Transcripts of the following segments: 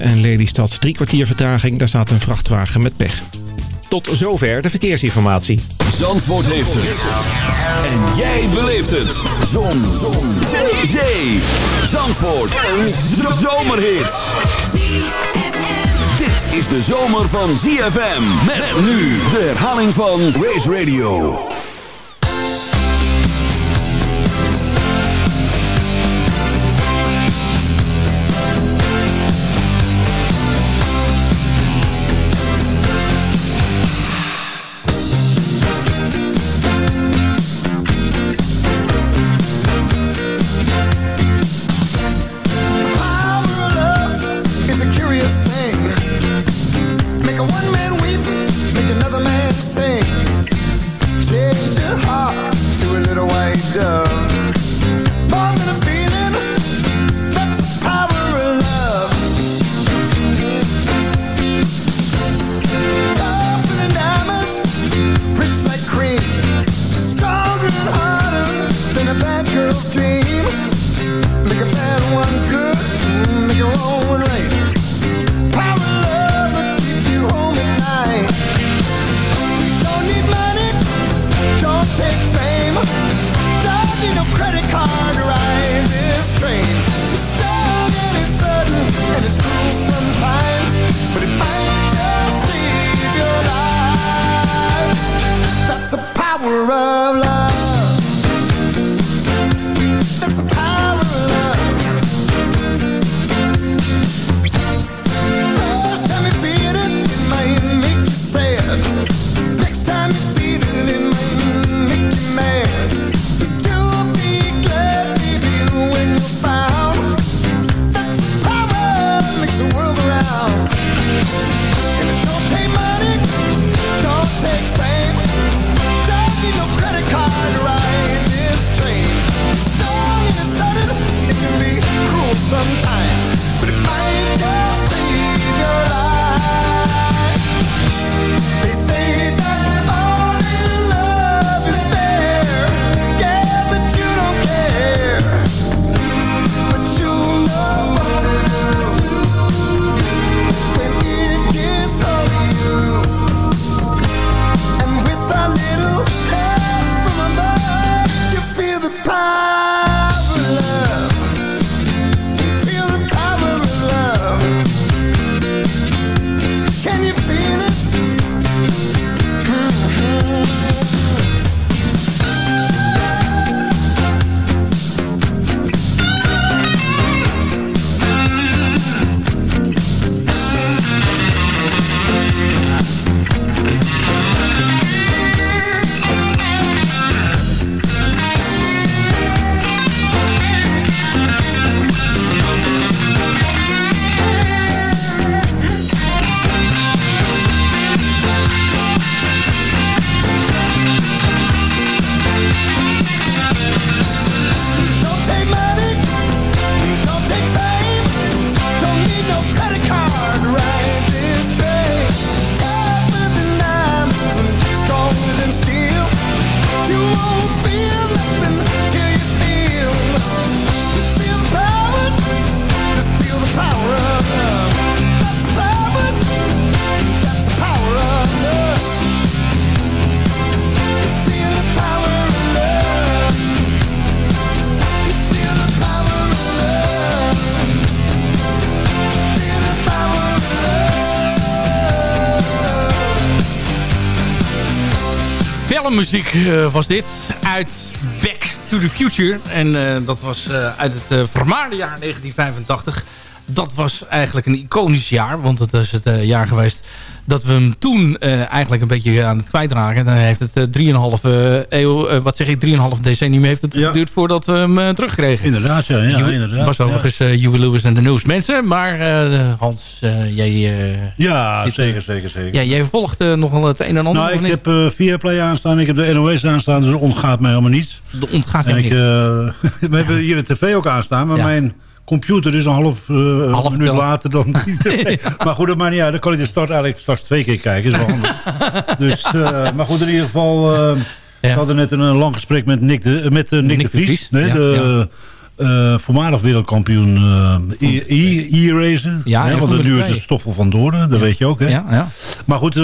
En Lelystad drie kwartier vertraging. Daar staat een vrachtwagen met pech. Tot zover de verkeersinformatie. Zandvoort heeft het. En jij beleeft het. Zon. Zon. Zee. Zee. Zandvoort. Een zomerhit. Dit is de zomer van ZFM. Met nu de herhaling van Race Radio. Muziek uh, was dit. Uit Back to the Future. En uh, dat was uh, uit het vermaarde jaar 1985. Dat was eigenlijk een iconisch jaar. Want het is het jaar geweest dat we hem toen uh, eigenlijk een beetje aan het kwijtraken. Dan heeft het uh, 3,5 eeuw, uh, wat zeg ik, 3,5 decennium heeft het ja. geduurd voordat we hem terugkregen. Inderdaad, ja. ja inderdaad. was overigens Huey Lewis en de News mensen. Maar Hans, jij... ja, zit, zeker, zeker, zeker. Ja, jij volgt nogal het een en ander. Nou, ik heb Viaplay aanstaan, ik heb de NOS aanstaan, dus dat ontgaat mij helemaal niets. Dat ontgaat en ik, we hebben hier de tv ook aanstaan, maar ja. mijn computer is een half, uh, half minuut later dan maar goed, dat maakt niet uit. Dan kan ik de start eigenlijk straks twee keer kijken. Is wel handig. dus, uh, maar goed, in ieder geval... Uh, ja. We hadden net een, een lang gesprek met Nick de, met, Nick, Nick de Vries. De Vries. Nee, ja, de, ja. voormalig wereldkampioen e-racen. Ja, want het nu is het Stoffel van Doornen, dat weet je ook. Hè? Ja, ja. Maar goed,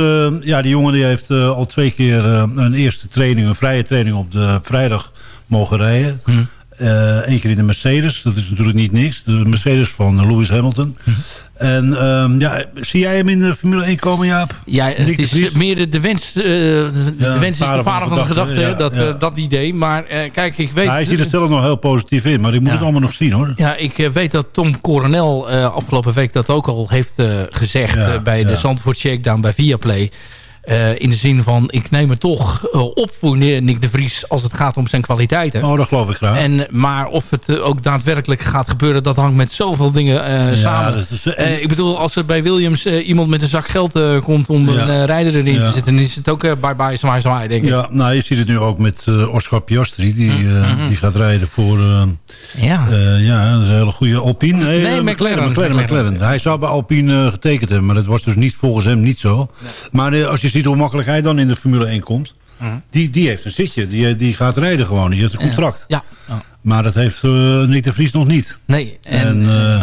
ja, die jongen die heeft al twee keer een eerste training, een vrije training op de vrijdag mogen rijden. Hm. Eén keer in de Mercedes, dat is natuurlijk niet niks. De Mercedes van Lewis Hamilton. Hm. En um, ja, zie jij hem in de Formule 1 komen, Jaap? Ja, het is meer de, wens, uh, de, ja, wens is de vader van de gedachte, dat, uh, dat idee. Maar uh, kijk, ik weet... hij ziet er zelf nog heel positief in, maar ik moet het allemaal nog zien, hoor. Ja, ik weet dat Tom Coronel afgelopen week dat ook al heeft gezegd... bij de Zandvoort Shakedown bij Viaplay... Uh, in de zin van, ik neem het toch uh, op voor Nick de Vries... als het gaat om zijn kwaliteiten. Oh, dat geloof ik graag. En, maar of het uh, ook daadwerkelijk gaat gebeuren... dat hangt met zoveel dingen ja, samen. Is, ik bedoel, als er bij Williams iemand met een zak geld komt... om ja. een rijder erin ja. te zitten... dan is het ook bye bye zwaar zwaar, denk ik. Ja, nou, je ziet het nu ook met Oscar Piastri. Die, mm -hmm. die gaat rijden voor... ja. ja, een hele goede Alpine. Nee, nee McLaren, McLaren, McLaren, Hij zou bij Alpine getekend hebben... maar dat was dus niet volgens hem niet zo. Maar als je ziet hoe makkelijk hij dan in de Formule 1 komt. Mhm. Die, die heeft een zitje. Die, die gaat rijden gewoon. Die heeft een contract. Ja. Maar dat heeft uh, Nick de Vries nog niet. Nee. En, en, uh,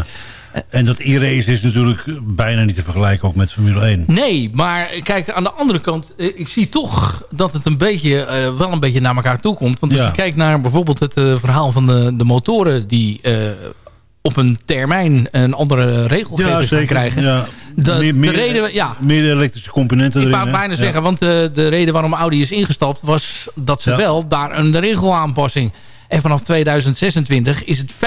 en dat e-race is natuurlijk bijna niet te vergelijken ook met Formule 1. Nee, maar kijk, aan de andere kant... ik zie toch dat het een beetje, uh, wel een beetje naar elkaar toe komt. Want als ja. je kijkt naar bijvoorbeeld het verhaal van de, de motoren... die op een termijn een andere regelgeving ja, krijgen. Ja. De, meer, meer, de reden, ja. meer elektrische componenten Ik wou bijna zeggen, want de, de reden waarom Audi is ingestapt... was dat ze wel daar een regelaanpassing... En vanaf 2026 is het 50%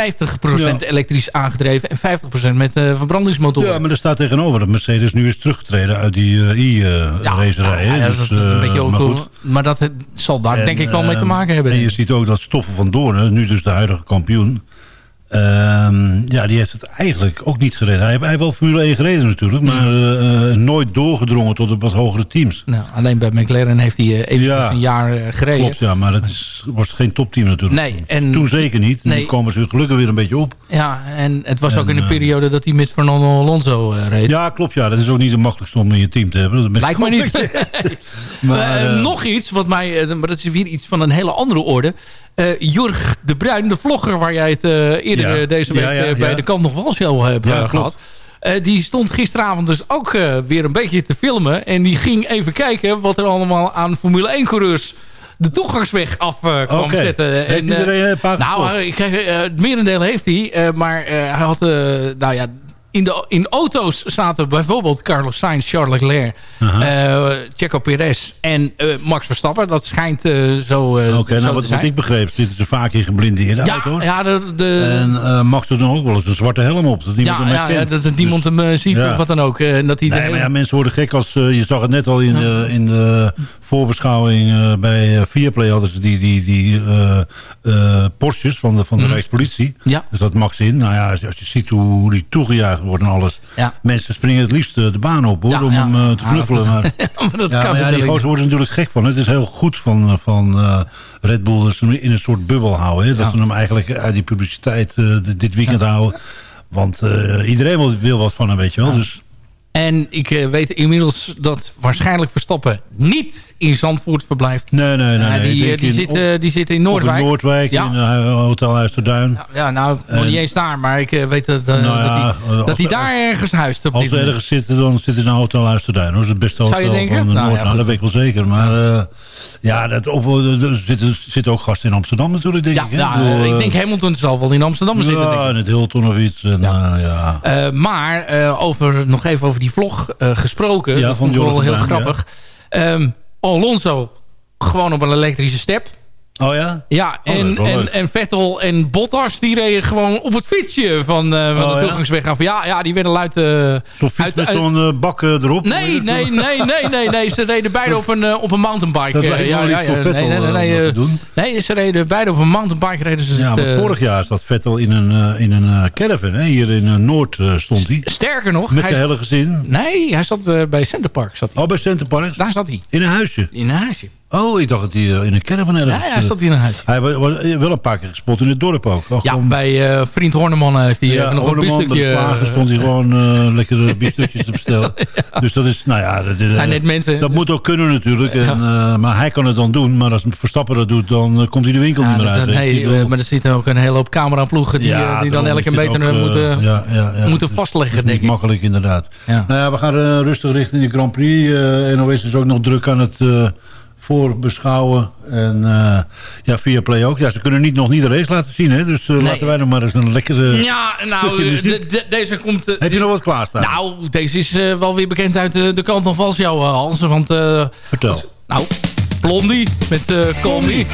elektrisch aangedreven en 50% met uh, verbrandingsmotoren. Ja, maar er staat tegenover dat Mercedes nu is teruggetreden uit die uh, i-racerij. Uh, ja, dus, dat is een beetje ook, maar, goed. maar dat zal daar denk ik wel mee te maken hebben. En je ziet ook dat Stoffen van Doornen, nu dus de huidige kampioen... Um, ja, die heeft het eigenlijk ook niet gereden. Hij heeft, wel Formule 1 gereden natuurlijk, maar uh, nooit doorgedrongen tot de wat hogere teams. Nou, alleen bij McLaren heeft hij uh, even ja, een jaar gereden. Klopt, ja, maar dat is, was geen topteam natuurlijk. Nee, en, Toen zeker niet. Nee. Nu komen ze gelukkig weer een beetje op. Ja, en het was en, ook in de periode dat hij met Fernando Alonso reed. Ja, klopt, ja. Dat is ook niet de makkelijkste om in je team te hebben. Dat Lijkt me niet. maar, nog iets, wat mij, maar dat is weer iets van een hele andere orde. Uh, Jurg de Bruin, de vlogger waar jij het uh, eerder ja. deze week ja, ja, bij de Kant nog wel show hebt gehad. die stond gisteravond dus ook weer een beetje te filmen. En die ging even kijken wat er allemaal aan Formule 1 coureurs de toegangsweg af uh, kwam okay. zetten. Heeft en, iedereen een paar Nou, uh, het merendeel heeft hij. maar hij had, nou ja, in, de, in auto's zaten bijvoorbeeld Carlos Sainz, Charles Leclerc, uh -huh. Checo Perez en uh, Max Verstappen. Dat schijnt uh, zo, Oké, okay, nou, wat, wat, ik begreep, zitten ze vaak in geblindeerde ja, auto's. Ja, de, de, en Max doet dan ook wel eens een zwarte helm op. Dat niemand ja, hem ja, ja, dat, dat niemand dus, hem ziet ja. of wat dan ook. en dat hij nee, maar ja, mensen worden gek als... je zag het net al in, de, in de voorbeschouwing bij Viaplay hadden ze die, die, die Porsches van de, van de mm. Rijkspolitie. Ja. Dus dat Max in. Nou ja, als je, als je ziet hoe, die toegejuicht wordt en alles. Ja. Mensen springen het liefst de baan op hoor, om hem te knuffelen. Maar, maar, dat ja, maar die gozer worden natuurlijk gek van. Het is heel goed van, van Red Bull dat ze in een soort bubbel houden. Hè? Dat ze hem eigenlijk uit die publiciteit dit weekend houden. Want iedereen wil, wil, wat van hem, weet je wel. Dus en ik uh, weet inmiddels dat waarschijnlijk Verstappen niet in Zandvoort verblijft. Nee, nee, nee. Uh, die, uh, die, zit, op, die zit in Noordwijk. in Noordwijk, ja. in Hotel Huisterduin. Ja, ja nou, en, nog niet eens daar. Maar ik weet dat, nou ja, dat, hij, daar ergens huist. Op als we ergens zitten, dan zit hij in Hotel Huisterduin. Dat is het beste hotel Zou je denken? van nou, Noord. nou, dat weet ik wel zeker. Maar ja, dat, of, er zitten, zitten ook gasten in Amsterdam natuurlijk, denk ja, ik. Ja, ik, ik denk Hamilton zal wel in Amsterdam zitten. Ja, in het Hilton of iets. En, ja. maar over, nog even over die vlog uh, gesproken. Ja, dat vond ik wel heel grappig. Um, Alonso gewoon op een elektrische step. Oh ja? Ja, oh, en, en, en Vettel en Bottas die reden gewoon op het fietsje van, uh, van oh, de toegangsweg af. Ja, ja, die werden luid... Uh, zo'n fiets met zo'n uh, bak erop? Nee, nee, nee, nee, nee, nee. Ze reden beide op een, op een mountainbike. Dat ja, ja, ja, nee, nee, nee, nee, nee, ze reden beide op een mountainbike. Reden ze ja, maar vorig jaar zat Vettel in een, in een caravan. Hè? Hier in Noord stond hij. Sterker nog. Met de hele gezin. Nee, hij zat bij Center Park. Zat hij. Oh, bij Center Park? Daar zat hij. In een huisje? In een huisje. Oh, ik dacht dat hij in een caravan ergens... Ja, ja, hij zat in een huis. Hij was wel een paar keer gespot in het dorp ook. ja, bij uh, Vriend Horneman heeft hij ja, nog Horneman, een biefstukje... Ja, stond hij gewoon uh, lekkere biefstukjes te bestellen. Dus dat is, nou ja... Dat, is, zijn net mensen. Dat moet ook kunnen natuurlijk. En, uh, maar hij kan het dan doen. Maar als Verstappen dat doet, dan komt hij de winkel niet meer uit. nee, maar er zitten ook een hele hoop cameraploegen... die, die dan elke meter moeten, moeten vastleggen, denk ik. makkelijk inderdaad. Nou ja, we gaan rustig richting de Grand Prix. NOS is ook nog druk aan het voorbeschouwen. En uh, ja, via Play ook. Ja, ze kunnen niet, nog niet de race laten zien. Hè? Dus uh, laten wij nog maar eens een lekkere Ja, nou, de, de, deze komt... Uh, Heb je nog wat klaarstaan? Nou, deze is wel weer bekend uit de kant van Valsjouw, Hans. Want, Vertel. nou, Blondie met uh, Call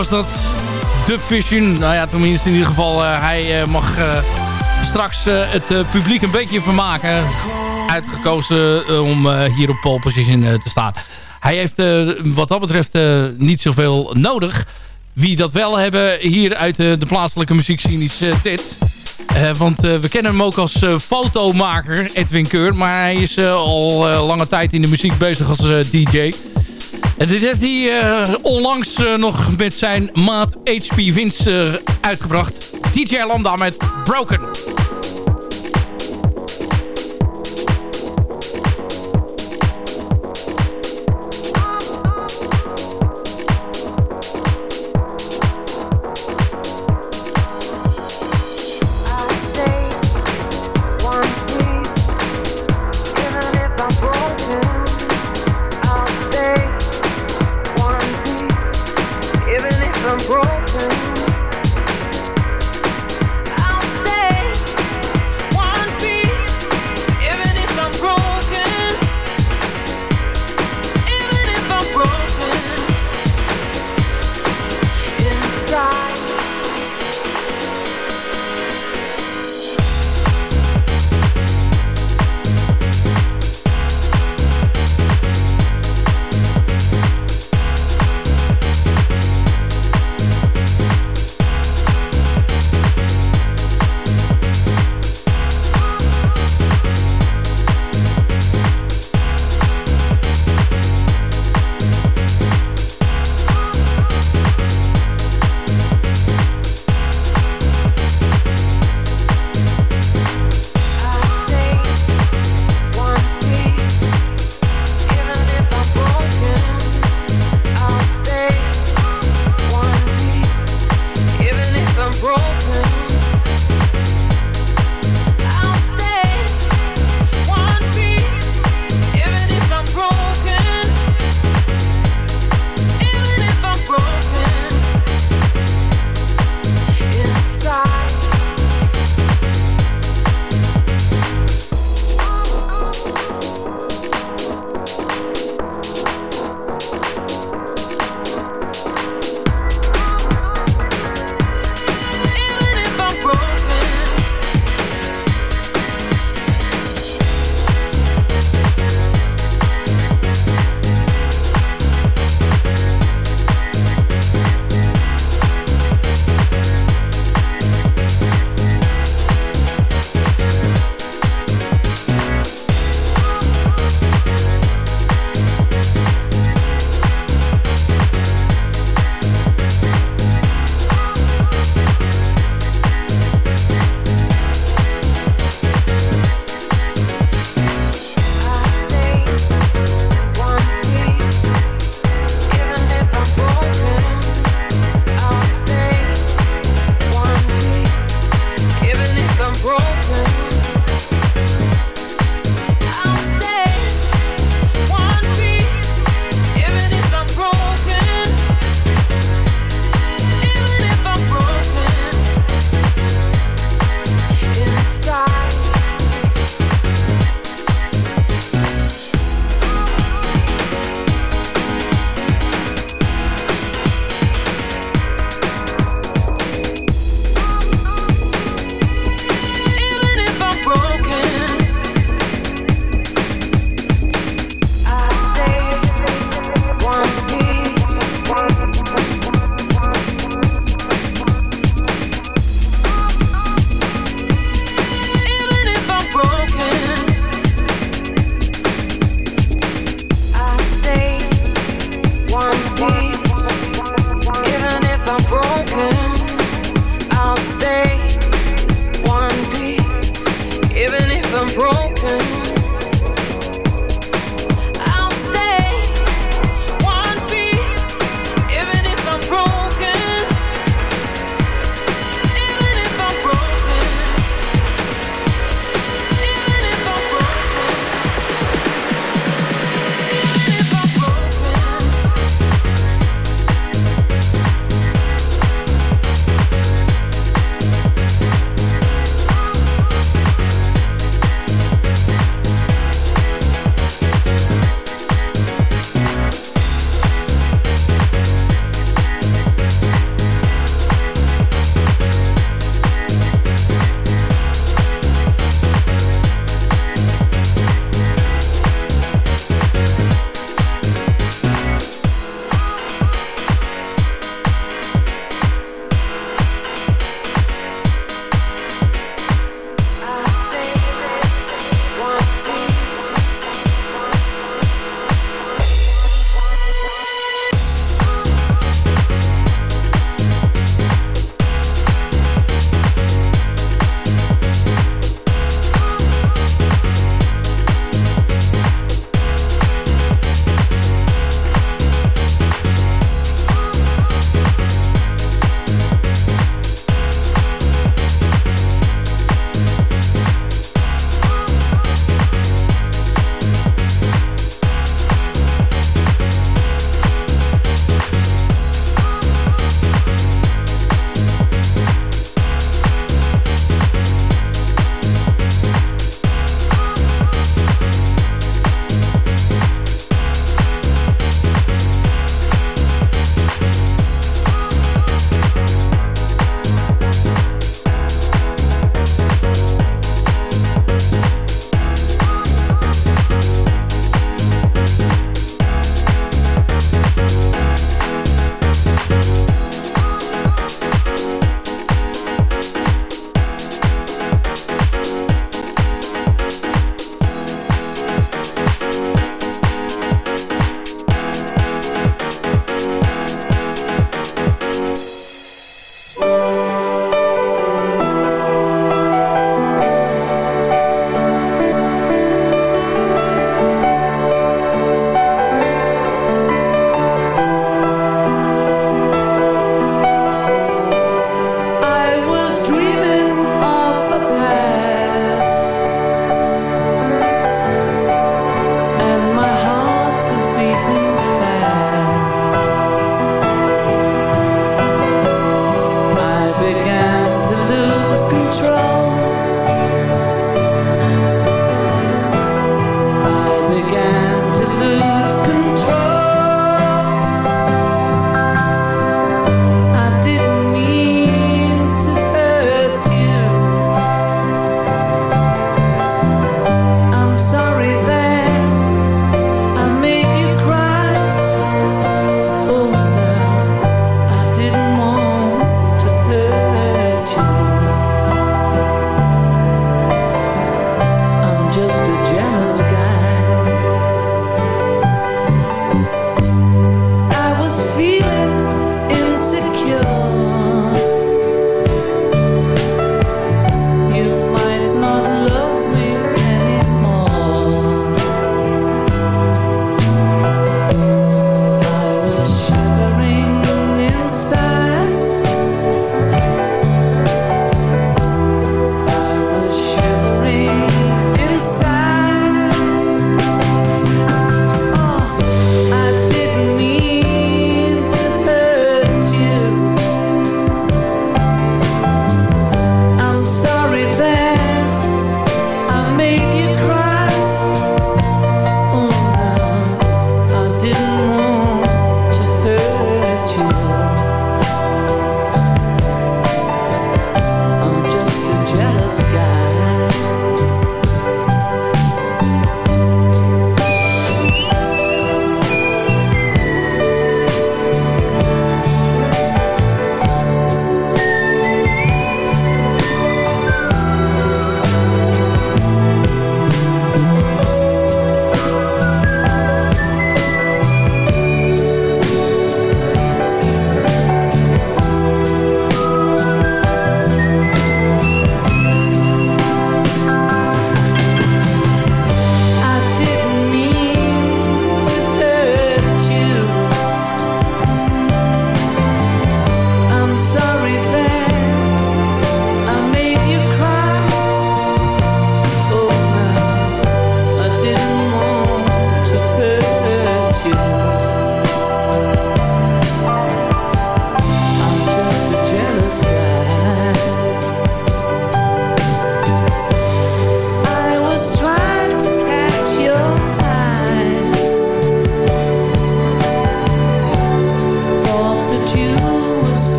was dat. De Vision. Nou ja, tenminste in ieder geval. eh, hij eh, mag eh, straks het publiek een beetje vermaken. Uitgekozen om hier op pole position te staan. Hij heeft wat dat betreft niet zoveel nodig. Wie dat wel hebben hier uit de plaatselijke muziekscene is dit. Want we kennen hem ook als fotomaker, Edwin Keur. Maar hij is al lange tijd in de muziek bezig als DJ. En dit heeft hij onlangs nog met zijn maat HP eh, uitgebracht. DJ Lambda met Broken.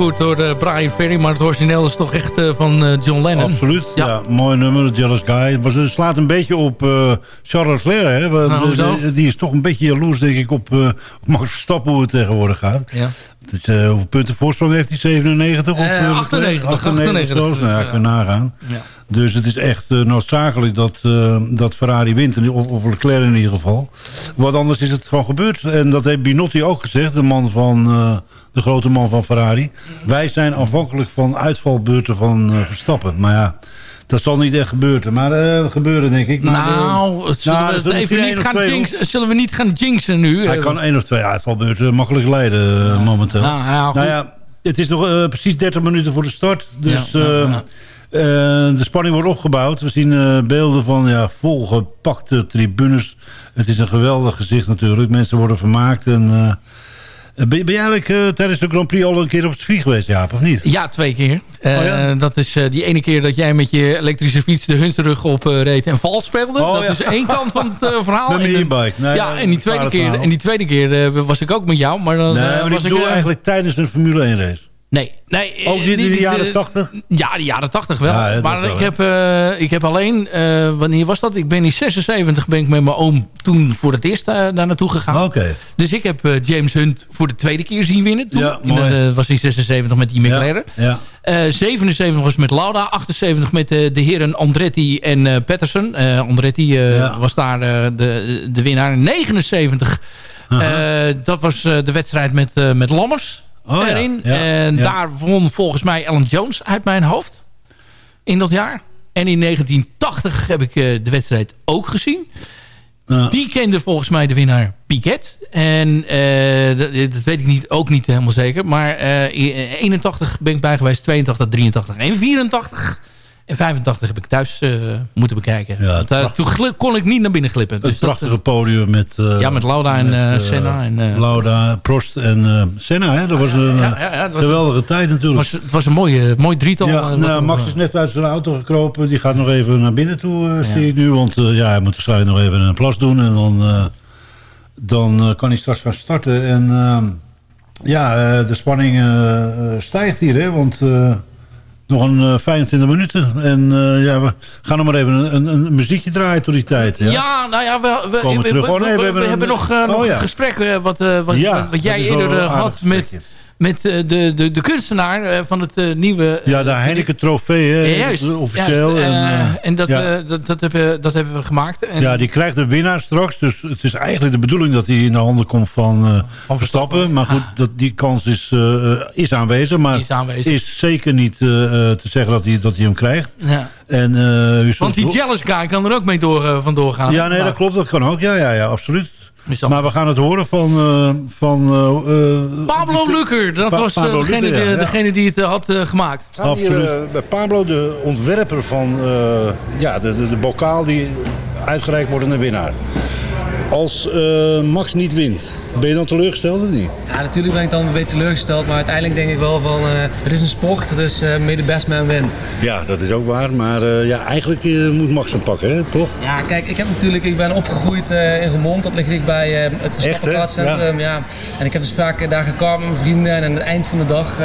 Uitgevoerd door Brian Ferry. Maar het origineel is toch echt van John Lennon. Absoluut. Ja. mooi nummer, Jealous Guy. Maar ze slaat een beetje op Charles Leclerc. Hè? Nou, die is toch een beetje jaloers, denk ik, op, op Max Verstappen hoe het tegenwoordig gaat. Ja. Dus, uh, hoeveel punten voorsprong heeft hij? 97 op uh, 98. 98, 98 nou, ja, nagaan. Ja. Dus het is echt uh, noodzakelijk dat, uh, dat Ferrari wint. Of, of Leclerc in ieder geval. Wat anders is het gewoon gebeurd. En dat heeft Binotti ook gezegd. De man van... de grote man van Ferrari. Wij zijn afhankelijk van uitvalbeurten van Verstappen. Maar ja, dat zal niet echt gebeuren, maar uh, gebeuren denk ik. Maar nou, zullen, nou, we even niet gaan jinx, zullen we niet gaan jinxen nu? Hij kan één of twee uitvalbeurten makkelijk leiden ja. momenteel. Nou, ja, nou ja, het is nog precies 30 minuten voor de start. Dus ja, uh, de spanning wordt opgebouwd. We zien beelden van ja, volgepakte tribunes. Het is een geweldig gezicht natuurlijk. Mensen worden vermaakt en eh, ben, ben je eigenlijk uh, tijdens de Grand Prix al een keer op het circuit geweest, Jaap, of niet? Ja, twee keer. Uh, oh, ja? Dat is uh, die ene keer dat jij met je elektrische fiets de Hunsterrug op reed en vals speelde. Oh, dat ja. is één kant van het verhaal. Met mijn e-bike. Nee, ja, en die, tweede keer, en die tweede keer was ik ook met jou. Maar dan nee, maar was ik bedoel eigenlijk tijdens een Formule 1 race. Nee, nee. Ook die, die, die jaren 80? Ja, de jaren 80 wel. Ja, maar ik, heb, uh, ik heb alleen, uh, wanneer was dat? Ik ben in 76 ben ik met mijn oom toen voor het eerst uh, daar naartoe gegaan. Oké. Dus ik heb James Hunt voor de tweede keer zien winnen. Toen. Ja, mooi. In, was in 76 met die McLaren. Ja, ja. 77 was met Lauda. 78 met de heren Andretti en Patterson. Andretti was daar de, de winnaar. 79, dat was de wedstrijd met, met Lammers oh, erin. Ja, en daar won volgens mij Alan Jones uit mijn hoofd. In dat jaar. En in 1980 heb ik uh, de wedstrijd ook gezien. Die kende volgens mij de winnaar Piquet. En uh, dat, dat, weet ik niet, ook niet helemaal zeker. Maar uh, in 81 ben ik bij geweest. 82, 83 en 84 en 85 heb ik thuis uh, moeten bekijken. Ja, Want, uh, toen kon ik niet naar binnen glippen. Het dus prachtige dat, podium met... Uh, ja, met Lauda en Senna. En, Lauda, Prost en Senna. Hè? Dat was een ja, ja, was, geweldige tijd natuurlijk. Het was, het was een mooie, mooi drietal. Ja, nou, Max is net uit zijn auto gekropen. Die gaat nog even naar binnen toe, zie ik nu. Want ja, hij moet waarschijnlijk nog even een plas doen. En dan, dan kan hij straks gaan starten. En ja, de spanning stijgt hier. Hè? Want nog een uh, eh, 25 minuten. En uh, ja, we gaan nog maar even een, een, muziekje draaien tot die tijd. Ja, ja nou ja, we, we, we, we, we, we hebben, hebben nog, nog oh, ja. een gesprek wat, wat, ja, wat, jij eerder had met met eh, de, de, de kunstenaar eh, van het uh, nieuwe... ja, de Heineken trofee, hè, juist, officieel. Juist. en, en dat, ja. dat, dat, hebben, dat hebben we gemaakt. En ja, die krijgt de winnaar straks. Dus het is eigenlijk de bedoeling dat hij in de handen komt van, van Verstappen. Maar goed, dat, die kans is, is aanwezig. Maar is, aanwezig. is zeker niet te zeggen dat hij, dat hij hem krijgt. Ja. En, Want die jealous guy kan er ook mee door, van doorgaan. Ja, nee, dat klopt. Dat kan ook. Ja, ja, ja absoluut. Maar we gaan het horen van... Uh, van uh, Pablo Lucker, dat was Pablo degene, ja, degene, die het had gemaakt. We staan hier bij Pablo, de ontwerper van ja, de, de, de bokaal die uitgereikt wordt aan de winnaar. Als Max niet wint, ben je dan teleurgesteld of niet? Ja, natuurlijk ben ik dan een beetje teleurgesteld. Maar uiteindelijk denk ik wel van, uh, het is een sport, dus uh, the best man win. Ja, dat is ook waar. Maar uh, ja, eigenlijk moet Max hem pakken, hè? toch? Ja, kijk, ik heb natuurlijk, ik ben opgegroeid in Remond. Dat ligt dicht bij het Verstappenplaatscentrum. Ja. ja. En ik heb dus vaak daar gekomen met mijn vrienden. En aan het eind van de dag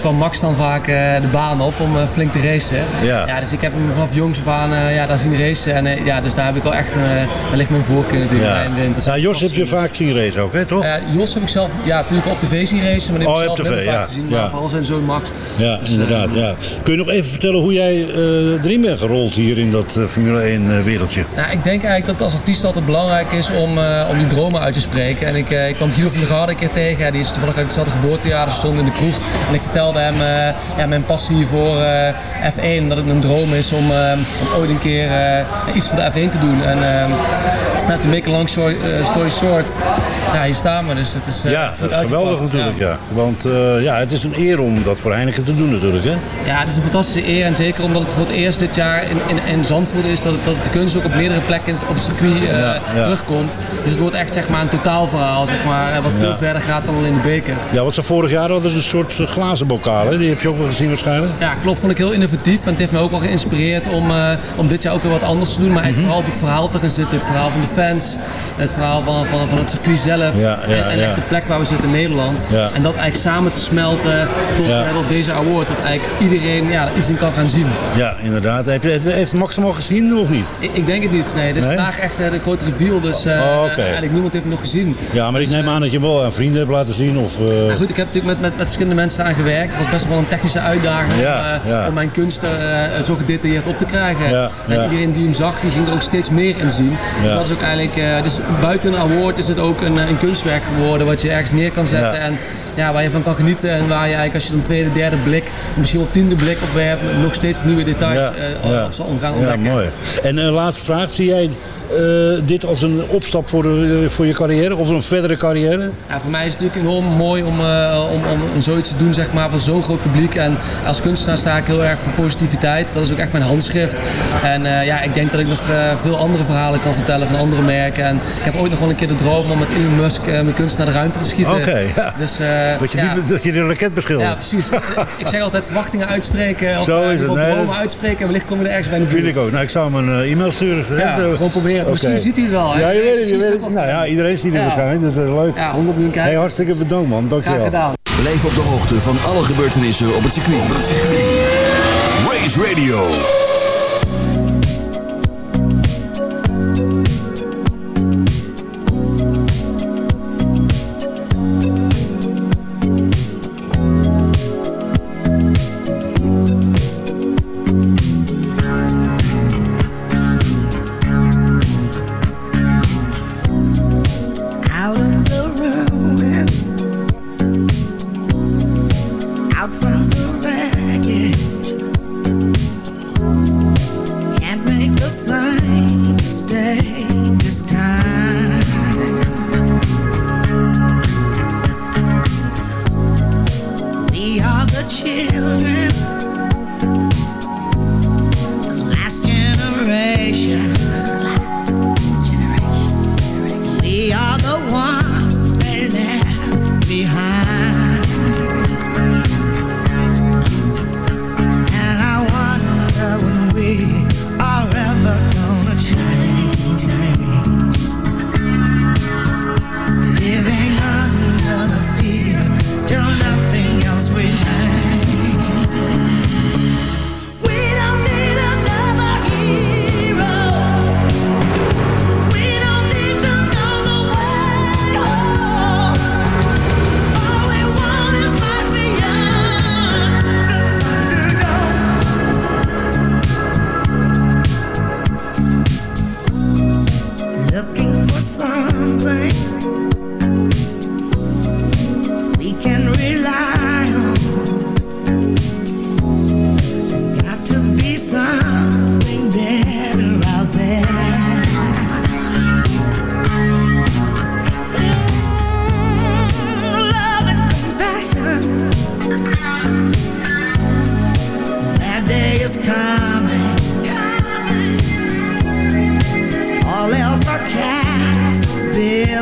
kwam Max dan vaak de baan op om flink te racen. Ja. ja, dus ik heb hem vanaf jongs af aan ja, daar zien racen. En ja, dus daar heb ik wel echt, daar ligt mijn voorkeur natuurlijk ja. de Ja, Jos heb je vaak zien racen ook, hè, toch? Jos heb ik zelf ja, natuurlijk op tv zien racen, maar die oh, heb ik zelf tv, ja. gezien. Maar vooral zijn zoon Max. Ja, dus, inderdaad. Uh, ja. Kun je nog even vertellen hoe jij uh, erin bent gerold hier in dat Formule 1 wereldje? Nou, ik denk eigenlijk dat als artiest altijd belangrijk is om, om die dromen uit te spreken. En ik, ik kwam Guido van der Garde een keer tegen. Die is toevallig uit hetzelfde geboortejaar. Die stond in de kroeg. En ik vertelde hem ja, mijn passie voor F1. Dat het een droom is om, om ooit een keer iets voor de F1 te doen. En nou, to make long story, story short, ja, hier staan we. Dus het is ja, goed geweldig natuurlijk, ja. Want uh, ja, het is een eer om dat voor Heineken te doen natuurlijk, hè? Ja, het is een fantastische eer. En zeker omdat het voor het eerst dit jaar in, in, in Zandvoort is... Dat, dat de kunst ook op meerdere plekken op het circuit uh, ja, ja. terugkomt. Dus het wordt echt zeg maar, een totaalverhaal, zeg maar, wat veel verder gaat dan alleen de beker. Ja, wat ze vorig jaar hadden is een soort eh, glazen bokaal, hè? Die heb je ook wel gezien waarschijnlijk. Ja, klopt. Vond ik heel innovatief. En het heeft me ook wel geïnspireerd om, uh, om dit jaar ook weer wat anders te doen. Maar mm -hmm. vooral op het verhaal te gaan zitten. Het verhaal van de fans, het verhaal van, van, van het circuit zelf zelf Ja, ja, en, echt de plek waar we zitten in Nederland. En dat eigenlijk samen te smelten tot, eh, deze award. Dat eigenlijk iedereen ja, iets in kan gaan zien. Ja, inderdaad. Heb je, heeft- Max hem al gezien of niet? Ik, ik denk het niet. Nee, is Nee? vandaag echt eh, de grote reveal. Dus eh, Oh, oké. eh, eigenlijk niemand heeft hem nog gezien. Ja, maar ik Dus, neem eh, aan dat je hem wel aan vrienden hebt laten zien. Of, eh, Nou goed, ik heb natuurlijk met, met, met verschillende mensen aan gewerkt. Het was best wel een technische uitdaging om, eh, om mijn kunst er eh, zo gedetailleerd op te krijgen. En iedereen die hem zag, die ging er ook steeds meer in zien. Dus Ja. dat is ook eigenlijk, dus buiten een award is het ook een, eh, een kunstwerk geworden wat je ergens neer kan zetten. Ja. En ja, waar je van kan genieten en waar je eigenlijk als je een tweede, derde blik, misschien wel tiende blik op werpt, nog steeds nieuwe details Ja, eh, ja. op zal gaan ja, ontdekken. mooi. En een laatste vraag. Zie jij dit als een opstap voor, de, voor je carrière? Of een verdere carrière? Ja, voor mij is het natuurlijk enorm mooi om, om, om, om zoiets te doen zeg maar, voor zo'n groot publiek. En als kunstenaar sta ik heel erg voor positiviteit. Dat is ook echt mijn handschrift. En ja, ik denk dat ik nog veel andere verhalen kan vertellen van andere merken. En ik heb ooit nog wel een keer de droom om met Elon Musk eh, mijn kunst naar de ruimte te schieten. Oké, ja. Dus, eh, Dat je, ja. niet, dat je de raket beschildert. Ja, precies. Ik- zeg altijd verwachtingen uitspreken. Of Zo eh, is het. Nee, dromen uitspreken. En wellicht komen we er ergens bij in de Vind buurt. ik ook. Nou, ik zou hem een e-mail sturen. Ja, gewoon proberen. Misschien ziet hij het wel. hè? Ja, je weet het. Je weet het Nou ja, iedereen ziet het Ja. waarschijnlijk. Dus dat is leuk. Ja, 100 miljoen kijkers. Hey, hartstikke bedankt man. Graag Dankjewel. gedaan. Blijf op de hoogte van alle gebeurtenissen op het circuit. Op het circuit. Race Radio.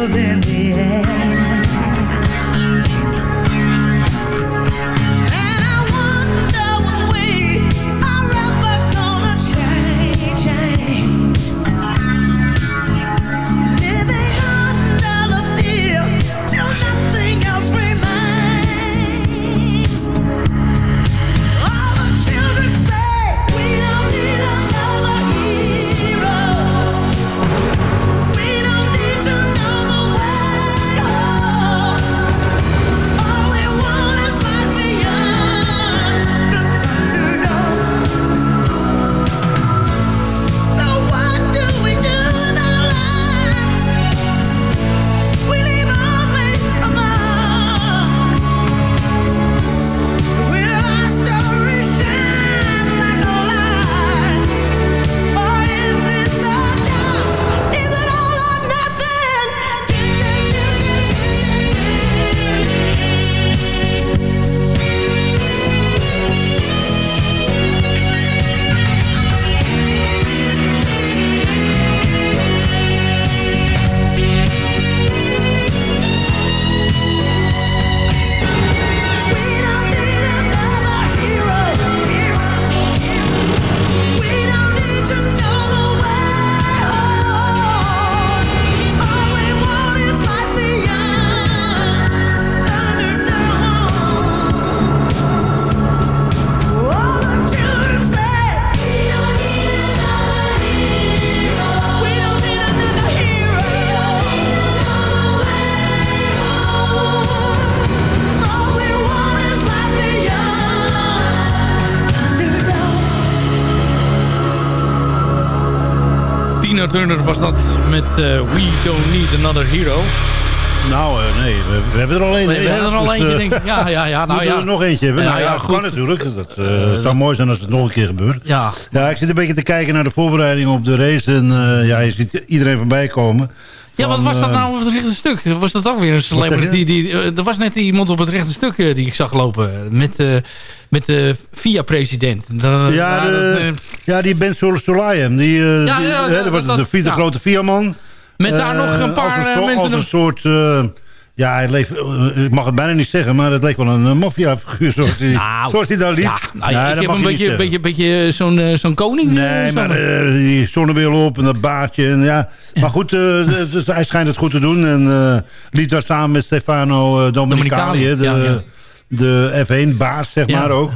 Built in the air. Tina Turner was dat met eh, We Don't Need Another Hero. Nou, eh, nee, we, we hebben er al één. We hè, hebben er al Dus, eentje, eh, denk ik. Ja, ja, ja. Nou we ja. er nog eentje hebben? Ja, nou ja, goed. kan natuurlijk. Dat het zou mooi zijn als het nog een keer gebeurt. Ja, Ja, ik zit een beetje te kijken naar de voorbereiding op de race. En ja, je ziet iedereen voorbij komen. Ja, wat was dat eh, nou op het rechte stuk? Was dat ook weer een celebrity? Die, die, eh, er was net iemand op het rechte stuk eh, die ik zag lopen. Met, met de VIA-president. Ja, ja, die Ben Sol Solayem. Die, Ja, dat- was dat- de grote VIA-man. met daar nog een paar mensen... Als een soort... eh, ja, hij leeft, eh, ik mag het bijna niet zeggen, maar het leek wel een uh, maffia-figuur zoals hij, Nou, daar liep. Ja, nou, Nee, ik heb een beetje, beetje, beetje zo'n eh, zo'n koning. eh, Nee, maar eh, die zonnebril op en dat baardje. En ja. Maar goed, eh, dus hij schijnt het goed te doen. En eh, liet daar samen met Stefano Domenicali, hè, de, ja, de F1-baas, zeg maar ook.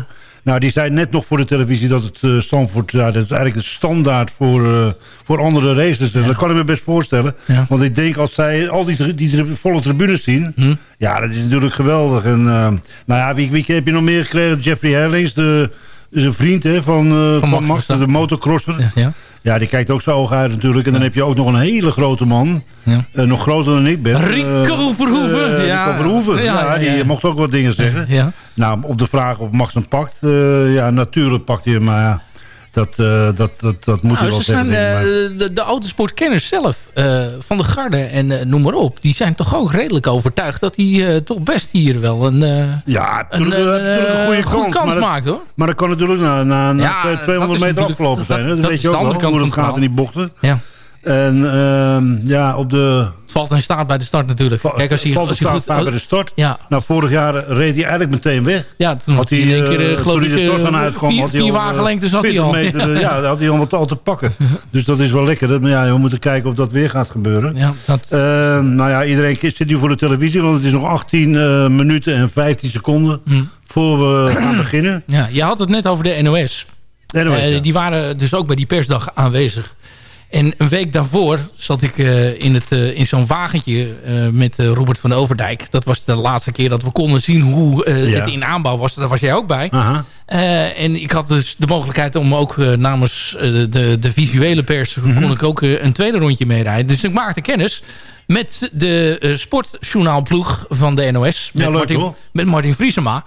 Nou, die zei net nog voor de televisie dat het uh, Stanford... Ja, dat is eigenlijk de standaard voor, uh, voor andere races. Dat kan ik me best voorstellen. Ja. Want ik denk als zij al die, die, volle tribunes zien... Hm? Ja, dat is natuurlijk geweldig. En, uh, nou ja, wie, wie heb je nog meer gekregen? Jeffrey Herlings, de, vriend hè, van, van, Max Max, de motocrosser. Ja, ja. Die kijkt ook zo oog uit natuurlijk. En dan heb je ook nog een hele grote man. Ja. Eh, nog groter dan ik ben. Rico Eh, Verhoeven. eh, Ja. Rico Verhoeven. Ja, Ja, ja, die ja. mocht ook wat dingen zeggen. Ja. Nou, op de vraag of Max hem pakt. eh, ja, natuurlijk pakt hij hem. Maar ja, dat, eh, dat, dat, dat moet Nou, wel ze zeggen. zijn, ik, maar- eh, de, de autosportkenners zelf, eh, van de garde en eh, noem maar op... die zijn toch ook redelijk overtuigd dat hij eh, toch best hier wel een, eh, ja, een, een, goede eh, kans. kans maar, dat, maakt, hoor. maar dat kan natuurlijk na, na, na Ja, twee- dat 200 is meter afgelopen zijn. hè. Dat, dat weet is je de ook wel, hoe dat gaat in die bochten. Ja. En ehm, ja, op de... Valt en staat bij de start natuurlijk. Kijk, als hij, valt als hij goed... bij de start. Ja, Nou, vorig jaar reed hij eigenlijk meteen weg. ja, toen had hij in één keer, eh, geloof ik, uitkwam, vier, had hij vier al, wagenlengtes had hij 20 al. meter, ja, dat had hij allemaal al te pakken. Dus dat is wel lekker. Dat- maar ja, we moeten kijken of dat weer gaat gebeuren. Ja, dat, nou ja, iedereen zit nu voor de televisie, want het is nog 18 eh, minuten en 15 seconden Hm. voor we gaan beginnen. ja, je had het net over de NOS. Eh, ja. Die waren dus ook bij die persdag aanwezig. En een week daarvoor zat ik eh, in, het, eh, in zo'n wagentje eh, met Robert van Overdijk. Dat was de laatste keer dat we konden zien hoe Ja. het in aanbouw was. Daar was jij ook bij. En ik had dus de mogelijkheid om ook namens de, de visuele pers... Mhm. kon ik ook een tweede rondje meerijden. Dus ik maakte kennis met de sportjournaalploeg van de NOS. Met, Ja, leuk, Martin, hoor. met Martin Vriesema.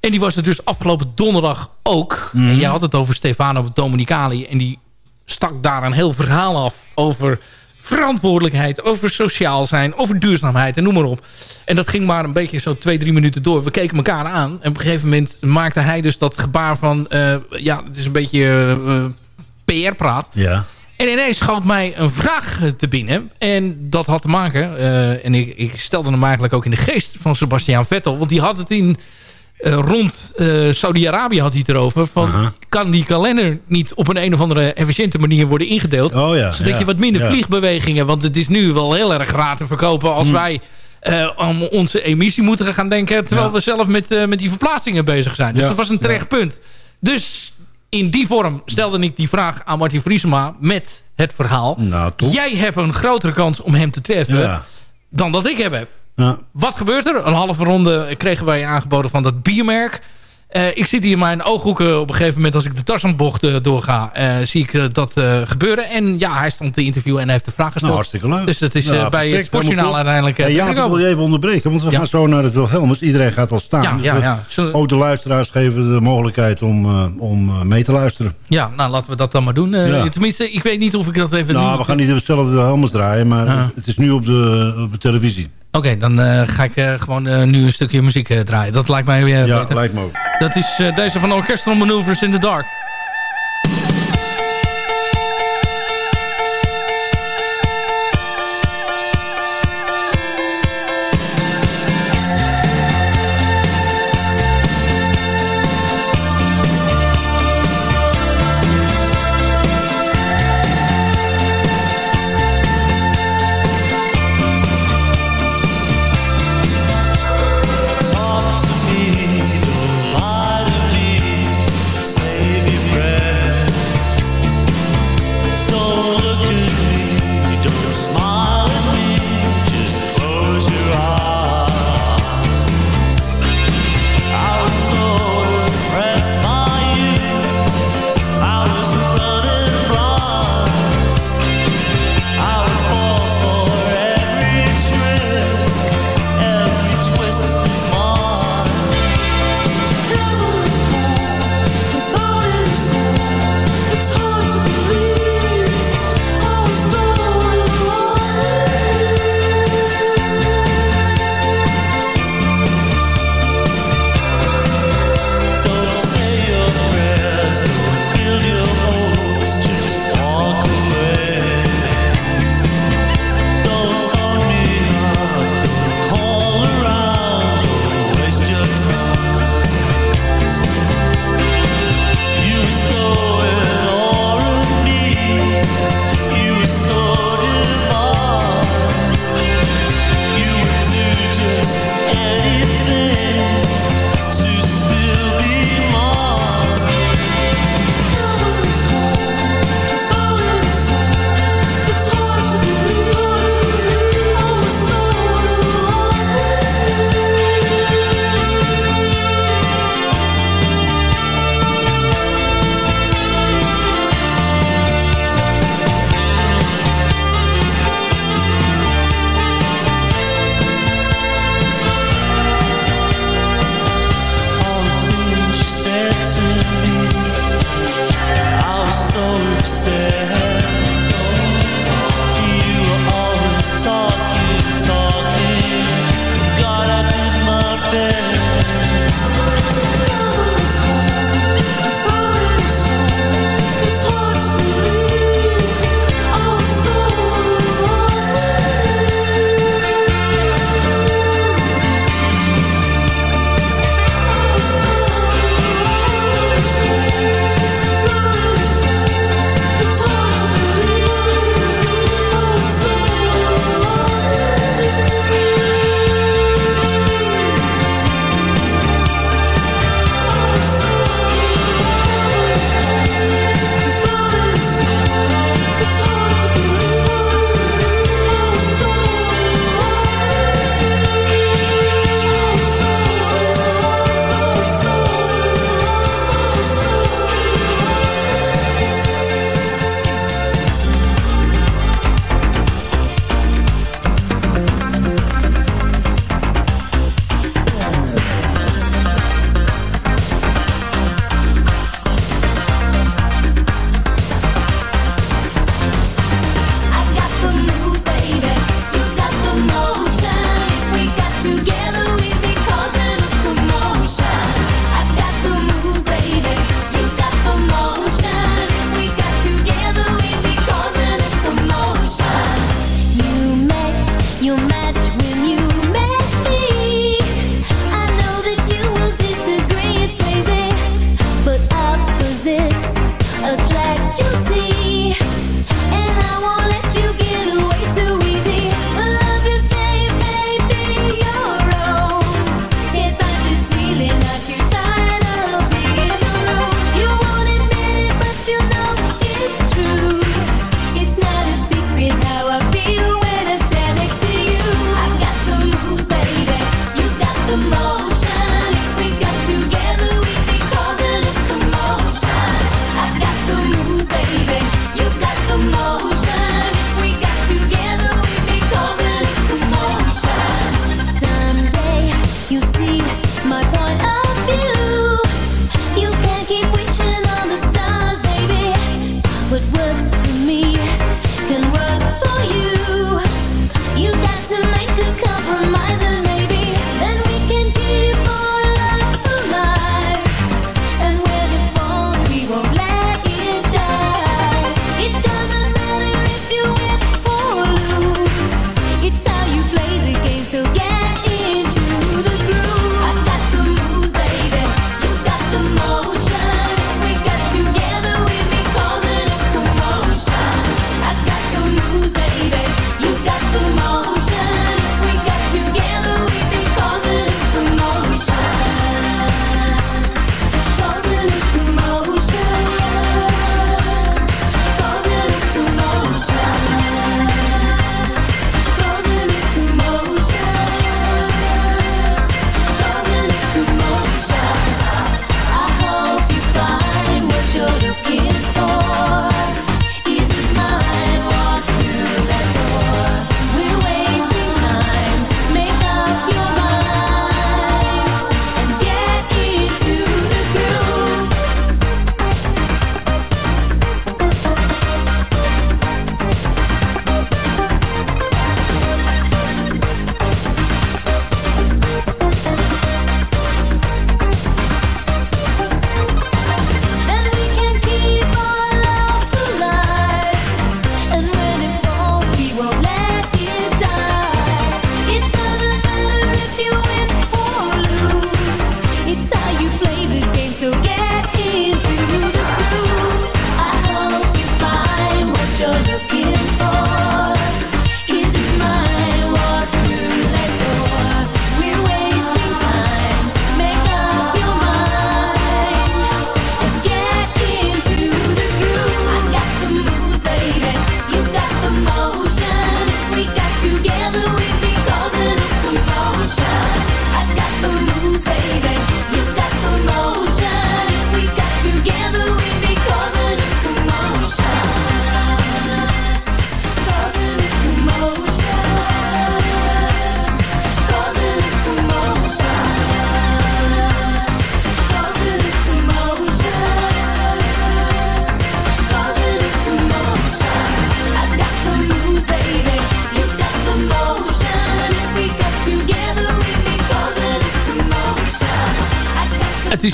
En die was er dus afgelopen donderdag ook. Mhm. En jij had het over Stefano Domenicali. En die stak daar een heel verhaal af over verantwoordelijkheid, over sociaal zijn, over duurzaamheid en noem maar op. En dat ging maar een beetje zo twee, drie minuten door. We keken elkaar aan en op een gegeven moment maakte hij dus dat gebaar van... eh, ja, het is een beetje eh, PR-praat. Ja. En ineens schoot mij een vraag te binnen. En dat had te maken... eh, en ik, ik stelde hem eigenlijk ook in de geest van Sebastian Vettel. Want die had het in... eh, rond eh, Saudi-Arabië had hij het erover. Van. Kan die kalender niet op een, een of andere efficiënte manier worden ingedeeld? Oh ja. zodat ja, je wat minder ja. vliegbewegingen... want het is nu wel heel erg raar te verkopen... als wij eh, om onze emissie moeten gaan denken... terwijl we zelf met, met die verplaatsingen bezig zijn. Dus dat was een terecht punt. Dus in die vorm stelde ik die vraag aan Martin Vriesema... met het verhaal... Nou, jij hebt een grotere kans om hem te treffen... Dan dat ik heb. Ja. Wat gebeurt er? Een halve ronde kregen wij aangeboden van dat biermerk. Eh, ik zit hier in mijn ooghoeken op een gegeven moment... als ik de Tarzanbocht eh, doorga, eh, zie ik dat gebeuren. En ja, hij stond te interviewen en hij heeft de vraag Nou, gesteld. hartstikke leuk. Dus dat is Ja, bij het Sportjournaal uiteindelijk... ja, ik wil je even onderbreken, want we Ja. gaan zo naar het Wilhelmus. Iedereen gaat al staan. Ja, Dus ja, we- ja. Zullen- Ook de luisteraars geven de mogelijkheid om, om mee te luisteren. Ja, nou laten we dat dan maar doen. Tenminste, ik weet niet of ik dat even... Nou, we gaan niet hetzelfde Wilhelmus draaien, maar het is nu op de, op de televisie. Oké, dan eh, ga ik eh, gewoon eh, nu een stukje muziek draaien. Dat lijkt mij weer ja, beter. lijkt me ook. Dat is deze van Orchestral Maneuvers in the Dark.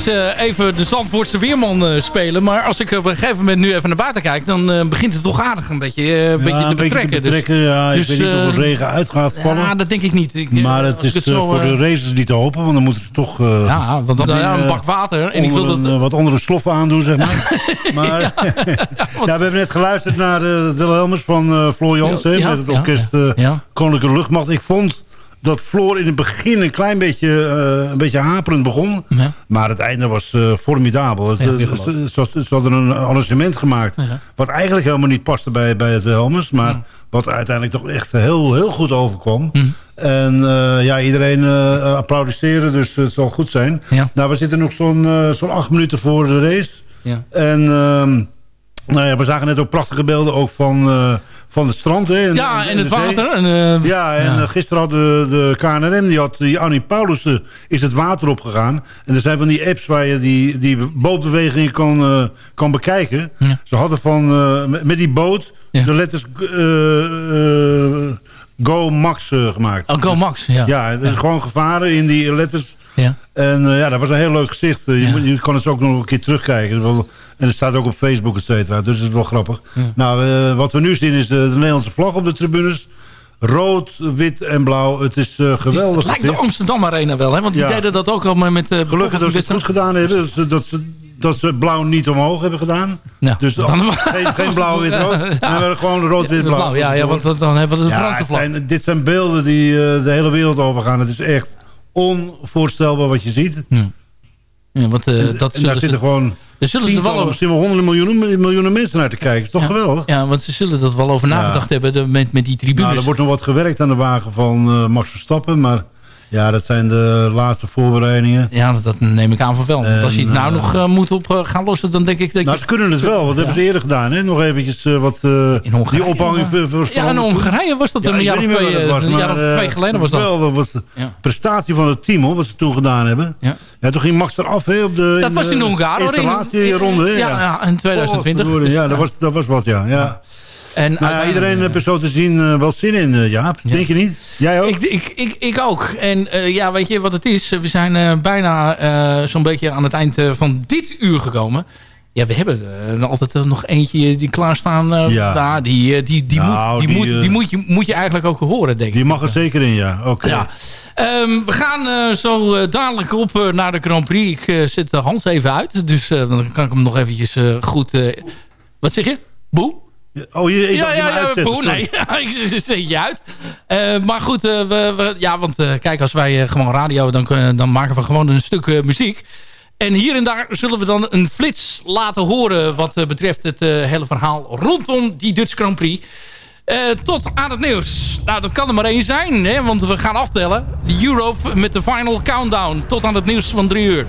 Is eh, even de Zandvoortse weerman eh, spelen. Maar als ik op een gegeven moment nu even naar buiten kijk... dan eh, begint het toch aardig een beetje, beetje te beetje betrekken. betrekken, ja, dus, ik weet niet of er eh, regen uit gaat vallen. ja, dat denk ik niet. Ik, maar het is het zo, voor de racers niet te hopen, want dan moeten ze toch Ja, want dan ja, een bak water. En ik wil dat... een, wat onder de sloffen aandoen, zeg maar. maar ja, we hebben net geluisterd naar de Wilhelmers van Floor met het orkest. Koninklijke Luchtmacht. Ik vond dat Floor in het begin een klein beetje, eh, een beetje haperend begon. Ja. Maar het einde was eh, formidabel. Het, Ja, eh, ze, ze, ze hadden een arrangement gemaakt... Ja. wat eigenlijk helemaal niet paste bij, bij het Wilhelmers... maar wat uiteindelijk toch echt heel, heel goed overkwam. Hm. En ja, iedereen eh applaudisseren, dus het zal goed zijn. Nou, we zitten nog zo'n zo'n acht minuten voor de race. Ja. En ehm, nou ja, we zagen net ook prachtige beelden ook van, van het strand. Hè, en, Ja, en de het water. En, eh, Ja, en ja. eh, gisteren had de, de KNRM, die had die Annie Paulussen, is het water opgegaan. En er zijn van die apps waar je die, die bootbewegingen kan, eh, kan bekijken. Ja. Ze hadden van, eh, met, die boot Ja. de letters eh, eh, Go Max eh, gemaakt. Oh, Go Max, ja. Ja, gewoon gevaren in die letters. Ja. En eh, ja, dat was een heel leuk gezicht. Eh, je, je kan het ook nog een keer terugkijken. En het staat ook op Facebook, et cetera. Dus het is wel grappig. Nou, eh, wat we nu zien is de, de Nederlandse vlag op de tribunes. Rood, wit en blauw. Het is eh, geweldig. Het lijkt de. Amsterdam Arena wel, hè? Want die Ja. deden dat ook al maar met... Uh, Gelukkig dat ze het goed gedaan hebben. Dat ze, dat ze, dat ze blauw niet omhoog hebben gedaan. Nou, dus dan- geen, geen blauw, wit, rood. Ja. Maar gewoon rood, wit, blauw. Ja, ja, want dan- hebben we de Franse vlag. zijn, dit zijn beelden die eh, de hele wereld overgaan. Het is echt onvoorstelbaar wat je ziet. Ja, want, eh, dat en daar zullen zitten gewoon daar zullen ze wel... misschien wel honderden miljoenen, miljoenen mensen naar te kijken. is toch ja, geweldig? Ja, want ze zullen dat wel over Ja. nagedacht hebben de- met, met die Nou, tribunes. er wordt nog wat gewerkt aan de wagen van eh, Max Verstappen. Maar ja, dat zijn de laatste voorbereidingen. Ja, dat neem ik aan van wel. En, als je het nou eh, nog eh, moet op eh, gaan lossen, dan denk ik dat Nou, ze kunnen het wel. Wat hebben ze eerder gedaan? Hè? Nog eventjes wat In Hongarije, die ophanging ver- Ja, in Hongarije was dat Ja, een jaar of twee, wat het was, een jaar of twee geleden was dat. Wel, dat was de Ja. prestatie van het team, hoor, wat ze toen gedaan hebben. Ja. Ja, toen ging Max eraf hè, op de Dat was in de Hongarije. hè, Ja, ja, in 2020. Oh, Dus, ja, dat was, dat was wat, ja. ja. En Nou ja, iedereen heeft er zo te zien eh, wel zin in, eh, Jaap. Denk je niet? Jij ook? Ik, ik, ik, ik ook. En eh, ja, weet je wat het is? We zijn eh, bijna eh, zo'n beetje aan het eind eh, van dit uur gekomen. Ja, we hebben er altijd eh, nog eentje die klaarstaan. eh Ja. daar. Die, eh, die, die, Nou, moet, die, die, moet, eh, die moet, je, moet je eigenlijk ook horen, denk ik. Die mag er zeker in, ja. Oké. Ja. Ehm, we gaan eh, zo eh, dadelijk op eh, naar de Grand Prix. Ik eh, zet de Hans even uit. Dus eh, dan kan ik hem nog eventjes eh, goed... eh, wat zeg je? Boe? Oh, je, ik ja, ja, ja, nee. ik zet je uit. Eh, maar goed, eh, we, we- ja, want eh, kijk, als wij gewoon radio... Dan, dan maken we gewoon een stuk muziek. En hier en daar zullen we dan een flits laten horen... wat betreft het hele verhaal rondom die Dutch Grand Prix. Tot aan het nieuws. Nou, dat kan er maar één zijn, hè, want we gaan aftellen. De Europe met de final countdown. Tot aan het nieuws van drie uur.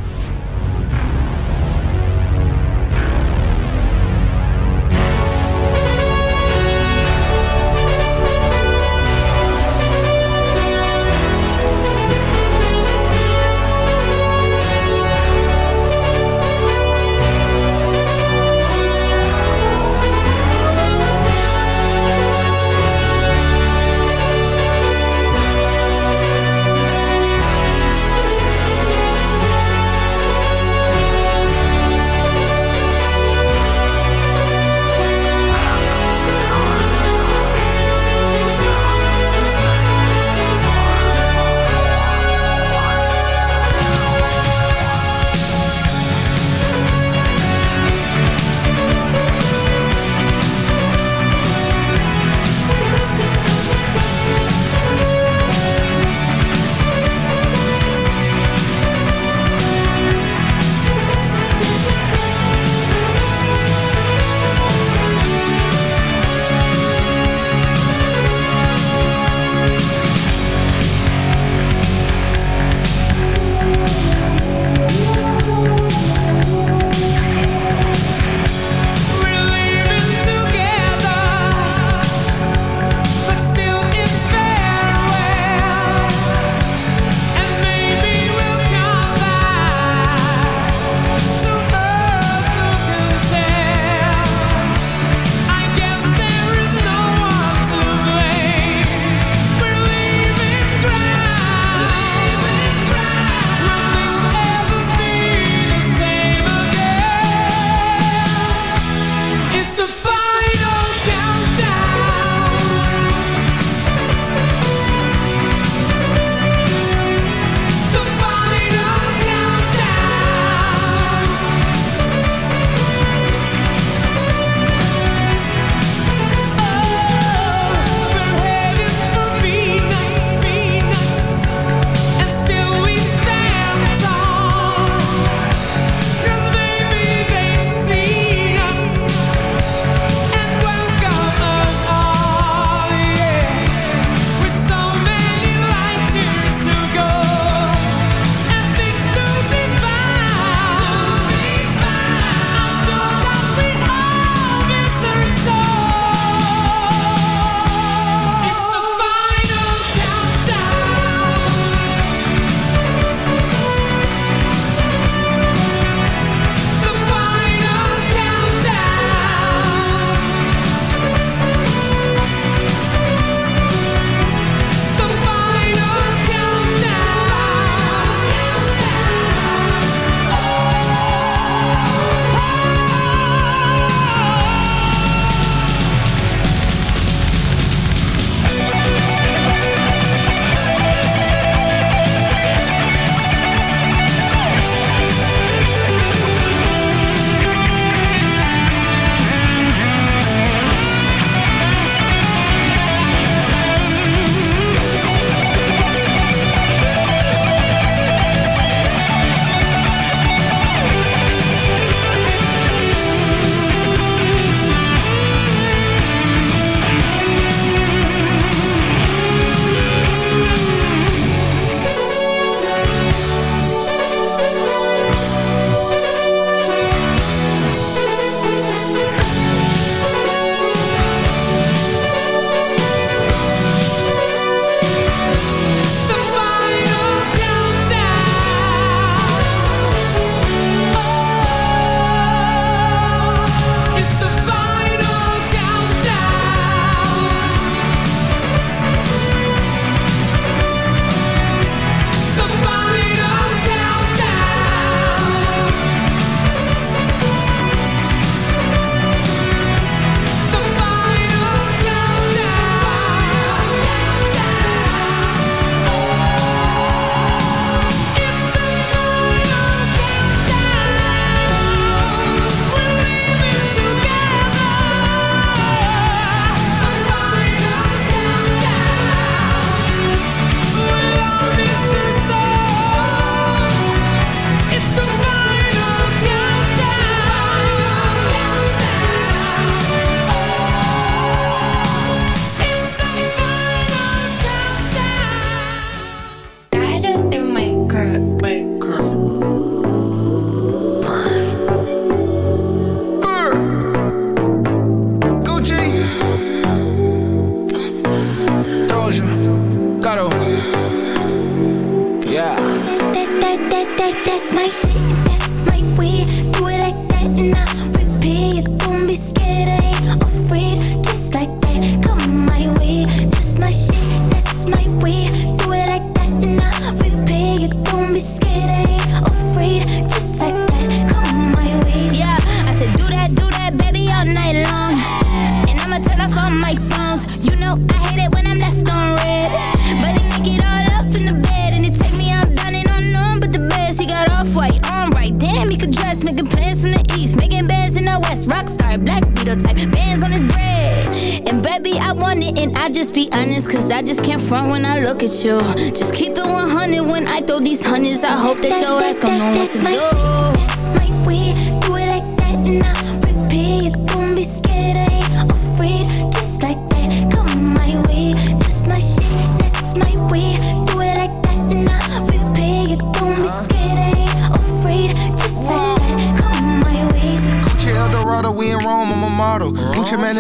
Just be honest, cause I just can't front when I look at you. Just keep it 100 when I throw these hundreds. I hope that your ass gon' know what to do. That's my way, do it like that and